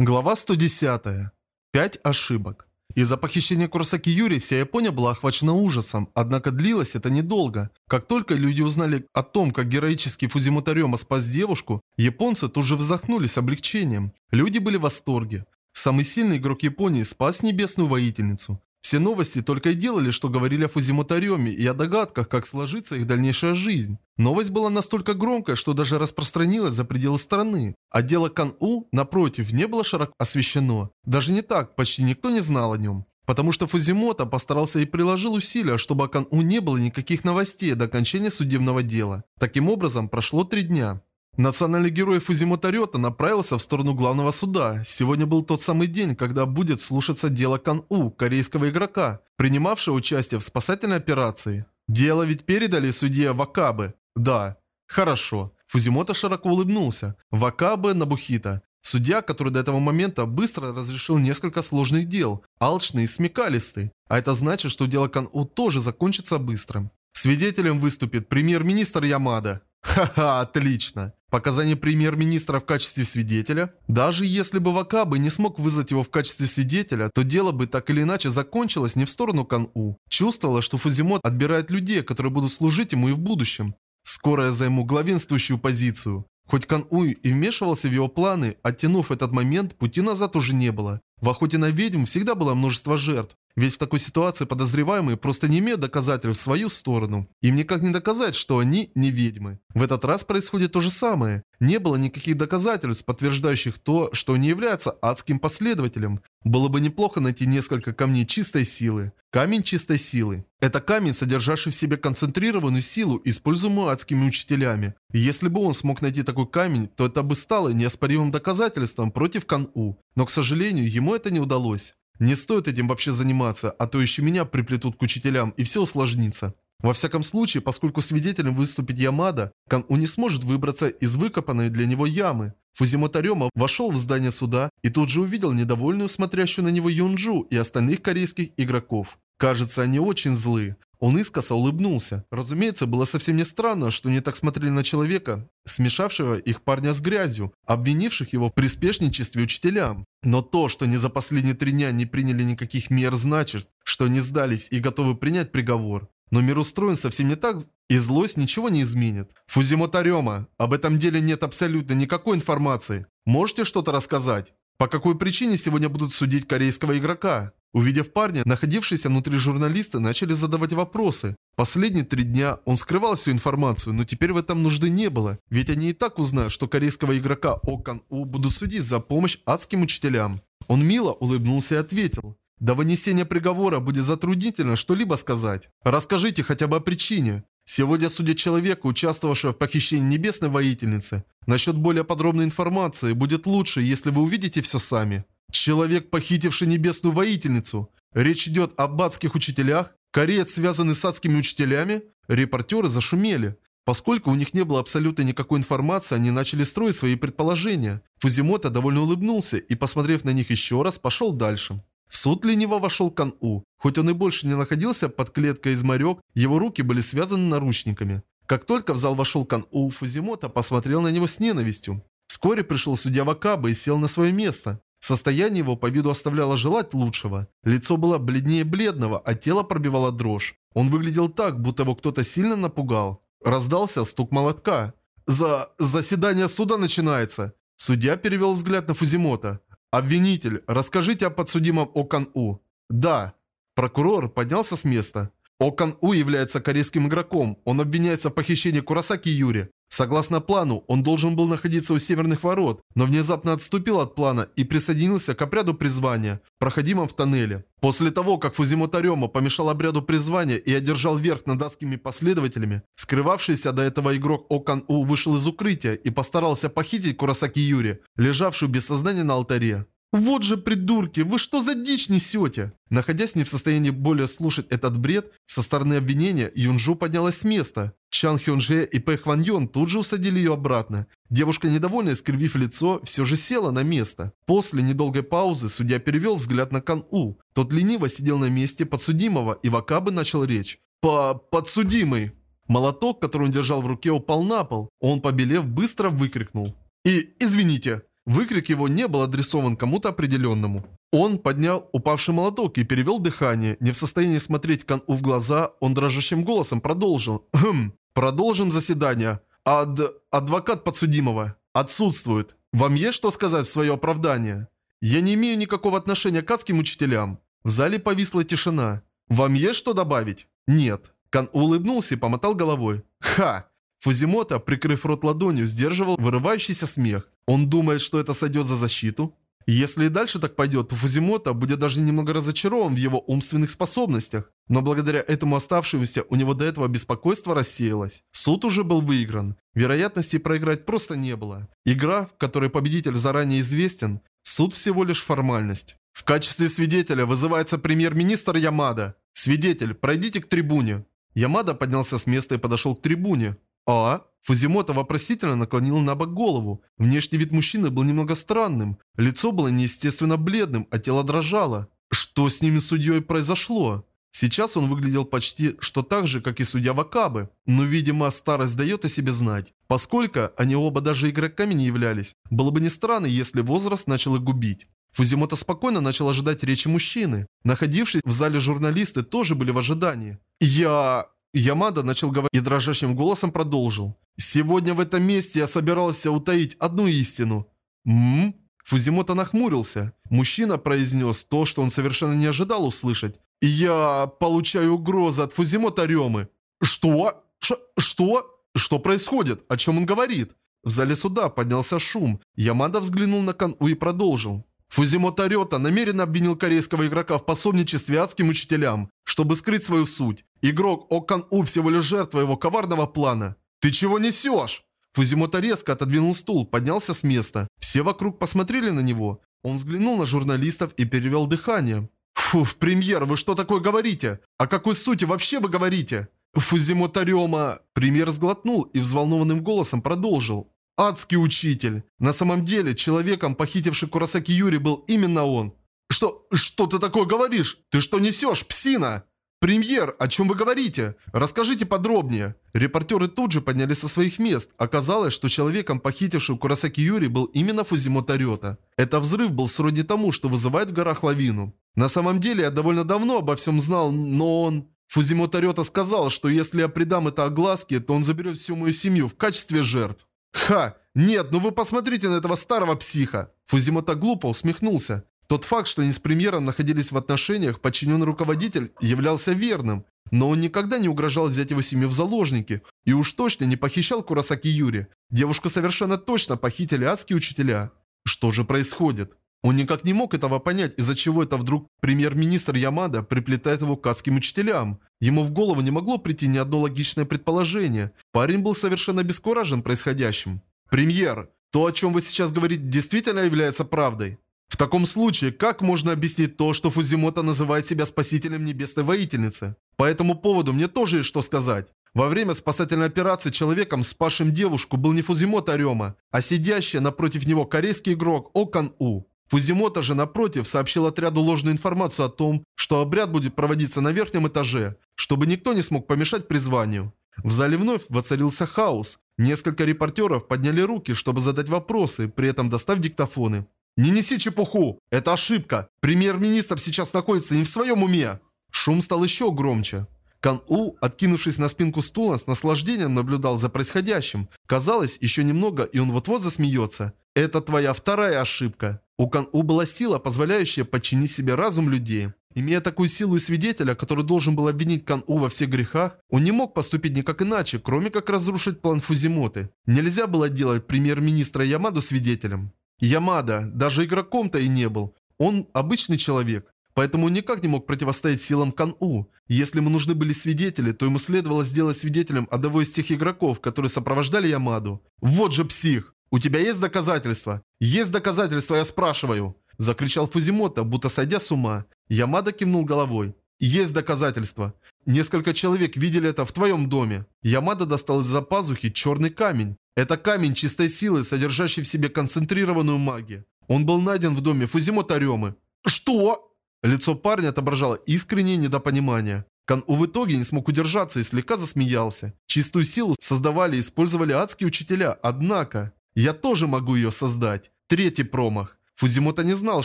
Глава 110. Пять ошибок. Из-за похищения Куросаки Юри вся Япония была охвачена ужасом, однако длилось это недолго. Как только люди узнали о том, как героически Фузимутарема спас девушку, японцы тут же вздохнули с облегчением. Люди были в восторге. Самый сильный игрок Японии спас небесную воительницу. Все новости только и делали, что говорили о Фузимутареме и о догадках, как сложится их дальнейшая жизнь. Новость была настолько громкая, что даже распространилась за пределы страны. А дело Кан-У, напротив, не было широко освещено. Даже не так, почти никто не знал о нем. Потому что Фузимото постарался и приложил усилия, чтобы о Кан-У не было никаких новостей до окончания судебного дела. Таким образом, прошло три дня. Национальный герой Фузимотарета направился в сторону главного суда. Сегодня был тот самый день, когда будет слушаться дело Кан-У, корейского игрока, принимавшего участие в спасательной операции. Дело ведь передали судье Вакабе. Да. Хорошо. Фузимото широко улыбнулся. Вакабе Набухита. Судья, который до этого момента быстро разрешил несколько сложных дел, алчный и смекалистый. А это значит, что дело Кан-У тоже закончится быстро. Свидетелем выступит премьер-министр Ямада. Ха-ха, отлично. Показания премьер-министра в качестве свидетеля? Даже если бы Вакабы не смог вызвать его в качестве свидетеля, то дело бы так или иначе закончилось не в сторону Кан-У. Чувствовала, что Фузимот отбирает людей, которые будут служить ему и в будущем. Скоро я займу главенствующую позицию. Хоть Кан-У и вмешивался в его планы, оттянув этот момент, пути назад уже не было. В охоте на ведьм всегда было множество жертв. Ведь в такой ситуации подозреваемые просто не имеют доказательств в свою сторону. Им никак не доказать, что они не ведьмы. В этот раз происходит то же самое. Не было никаких доказательств, подтверждающих то, что он не является адским последователем. Было бы неплохо найти несколько камней чистой силы. Камень чистой силы. Это камень, содержащий в себе концентрированную силу, используемую адскими учителями. Если бы он смог найти такой камень, то это бы стало неоспоримым доказательством против Кан-У. Но, к сожалению, ему это не удалось. Не стоит этим вообще заниматься, а то еще меня приплетут к учителям и все усложнится. Во всяком случае, поскольку свидетелем выступит Ямада, Кан-У не сможет выбраться из выкопанной для него ямы. Фузимото вошел в здание суда и тут же увидел недовольную смотрящую на него Юнджу и остальных корейских игроков. Кажется, они очень злы. Он искоса улыбнулся. Разумеется, было совсем не странно, что они так смотрели на человека, смешавшего их парня с грязью, обвинивших его в приспешничестве учителям. Но то, что они за последние три дня не приняли никаких мер, значит, что они сдались и готовы принять приговор. Но мир устроен совсем не так, и злость ничего не изменит. Фузимотарема, об этом деле нет абсолютно никакой информации. Можете что-то рассказать? По какой причине сегодня будут судить корейского игрока? Увидев парня, находившиеся внутри журналисты начали задавать вопросы. Последние три дня он скрывал всю информацию, но теперь в этом нужды не было, ведь они и так узнают, что корейского игрока Окан У будут судить за помощь адским учителям. Он мило улыбнулся и ответил. До вынесения приговора будет затруднительно что-либо сказать. Расскажите хотя бы о причине. Сегодня судят человека, участвовавшего в похищении небесной воительницы. Насчет более подробной информации будет лучше, если вы увидите все сами. Человек, похитивший небесную воительницу. Речь идет об адских учителях? Кореец, связанный с адскими учителями? Репортеры зашумели. Поскольку у них не было абсолютно никакой информации, они начали строить свои предположения. Фузимото довольно улыбнулся и, посмотрев на них еще раз, пошел дальше. В суд лениво вошел Кан-У. Хоть он и больше не находился под клеткой из морек, его руки были связаны наручниками. Как только в зал вошел Кан-У, Фузимото посмотрел на него с ненавистью. Вскоре пришел судья Вакаба и сел на свое место. Состояние его по виду оставляло желать лучшего. Лицо было бледнее бледного, а тело пробивало дрожь. Он выглядел так, будто его кто-то сильно напугал. Раздался стук молотка. «За... заседание суда начинается!» Судья перевел взгляд на Фузимота. «Обвинитель, расскажите о подсудимом Окан-У». «Да». Прокурор поднялся с места. Окан-У является корейским игроком. Он обвиняется в похищении Курасаки Юри. Согласно плану, он должен был находиться у северных ворот, но внезапно отступил от плана и присоединился к обряду призвания, проходимом в тоннеле. После того, как Фузимото Рёма помешал обряду призвания и одержал верх над адскими последователями, скрывавшийся до этого игрок Окан У вышел из укрытия и постарался похитить Курасаки Юри, лежавшую без сознания на алтаре. «Вот же придурки, вы что за дичь несете?» Находясь не в состоянии более слушать этот бред, со стороны обвинения Юнжу поднялась с места. Чан Хёнже и Пэ Хван Йон тут же усадили ее обратно. Девушка, недовольная, скривив лицо, все же села на место. После недолгой паузы судья перевел взгляд на Кан У. Тот лениво сидел на месте подсудимого, и Вакабы начал речь. «По... подсудимый!» Молоток, который он держал в руке, упал на пол. Он, побелев, быстро выкрикнул. «И... извините!» Выкрик его не был адресован кому-то определенному. Он поднял упавший молоток и перевел дыхание. Не в состоянии смотреть Кан-У в глаза, он дрожащим голосом продолжил. «Хм, продолжим заседание. Ад... адвокат подсудимого. Отсутствует. Вам есть что сказать в свое оправдание? Я не имею никакого отношения к адским учителям». В зале повисла тишина. «Вам есть что добавить?» «Нет». Кан улыбнулся и помотал головой. «Ха!» Фузимото, прикрыв рот ладонью, сдерживал вырывающийся смех. Он думает, что это сойдет за защиту? Если и дальше так пойдет, то Фузимото будет даже немного разочарован в его умственных способностях. Но благодаря этому оставшемуся у него до этого беспокойство рассеялось. Суд уже был выигран. Вероятности проиграть просто не было. Игра, в которой победитель заранее известен, суд всего лишь формальность. В качестве свидетеля вызывается премьер-министр Ямада. Свидетель, пройдите к трибуне. Ямада поднялся с места и подошел к трибуне. «А?» Фузимото вопросительно наклонил на бок голову. Внешний вид мужчины был немного странным. Лицо было неестественно бледным, а тело дрожало. Что с ними судьей произошло? Сейчас он выглядел почти что так же, как и судья Вакабы. Но, видимо, старость дает о себе знать. Поскольку они оба даже игроками не являлись, было бы не странно, если возраст начал их губить. Фузимото спокойно начал ожидать речи мужчины. Находившись в зале журналисты тоже были в ожидании. «Я...» Ямада начал говорить и дрожащим голосом продолжил. «Сегодня в этом месте я собирался утаить одну истину». «Ммм?» Фузимото нахмурился. Мужчина произнес то, что он совершенно не ожидал услышать. «Я получаю угрозы от Фузимото Ремы». «Что? Ш что? Что происходит? О чем он говорит?» В зале суда поднялся шум. Ямада взглянул на Кан-У и продолжил. Фузимото Рёта намеренно обвинил корейского игрока в пособничестве адским учителям, чтобы скрыть свою суть. Игрок Окан-У всего лишь жертва его коварного плана. «Ты чего несешь?» Фузимото резко отодвинул стул, поднялся с места. Все вокруг посмотрели на него. Он взглянул на журналистов и перевел дыхание. «Фу, премьер, вы что такое говорите? О какой сути вообще вы говорите?» Фузимото Рёма... Премьер сглотнул и взволнованным голосом продолжил. Адский учитель. На самом деле, человеком, похитивший Курасаки Юри, был именно он. Что... что ты такое говоришь? Ты что несешь, псина? «Премьер, о чем вы говорите? Расскажите подробнее». Репортеры тут же поднялись со своих мест. Оказалось, что человеком, похитившим Курасаки Юри, был именно Фузимото Рёта. Это взрыв был сродни тому, что вызывает в горах лавину. На самом деле, я довольно давно обо всем знал, но он... Фузимото Рёта сказал, что если я придам это огласке, то он заберет всю мою семью в качестве жертв. «Ха! Нет, ну вы посмотрите на этого старого психа!» Фузимото глупо усмехнулся. Тот факт, что они с премьером находились в отношениях, подчиненный руководитель, являлся верным. Но он никогда не угрожал взять его семью в заложники. И уж точно не похищал Курасаки Юри. Девушку совершенно точно похитили адские учителя. Что же происходит? Он никак не мог этого понять, из-за чего это вдруг премьер-министр Ямада приплетает его к адским учителям. Ему в голову не могло прийти ни одно логичное предположение. Парень был совершенно обескуражен происходящим. «Премьер, то, о чем вы сейчас говорите, действительно является правдой?» В таком случае, как можно объяснить то, что Фузимото называет себя спасителем небесной воительницы? По этому поводу мне тоже есть что сказать. Во время спасательной операции человеком, спасшим девушку, был не Фузимото Рема, а сидящий напротив него корейский игрок Окан У. Фузимото же, напротив, сообщил отряду ложную информацию о том, что обряд будет проводиться на верхнем этаже, чтобы никто не смог помешать призванию. В зале вновь воцарился хаос. Несколько репортеров подняли руки, чтобы задать вопросы, при этом достав диктофоны. «Не неси чепуху! Это ошибка! Премьер-министр сейчас находится не в своем уме!» Шум стал еще громче. Кан-У, откинувшись на спинку стула, с наслаждением наблюдал за происходящим. Казалось, еще немного, и он вот-вот засмеется. «Это твоя вторая ошибка!» У была сила, позволяющая подчинить себе разум людей. Имея такую силу и свидетеля, который должен был обвинить Кан-У во всех грехах, он не мог поступить никак иначе, кроме как разрушить план Фузимоты. Нельзя было делать премьер-министра Ямаду свидетелем. Ямада даже игроком-то и не был. Он обычный человек. Поэтому никак не мог противостоять силам Кан-У. Если ему нужны были свидетели, то ему следовало сделать свидетелем одного из тех игроков, которые сопровождали Ямаду. Вот же псих! «У тебя есть доказательства?» «Есть доказательства, я спрашиваю!» Закричал Фузимото, будто сойдя с ума. Ямада кивнул головой. «Есть доказательства. Несколько человек видели это в твоем доме». Ямада достал из-за пазухи черный камень. Это камень чистой силы, содержащий в себе концентрированную магию. Он был найден в доме Фузимото Ремы. «Что?» Лицо парня отображало искреннее недопонимание. Кан-У в итоге не смог удержаться и слегка засмеялся. Чистую силу создавали и использовали адские учителя, однако... Я тоже могу ее создать. Третий промах. Фузимото не знал,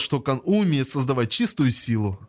что Кан У умеет создавать чистую силу.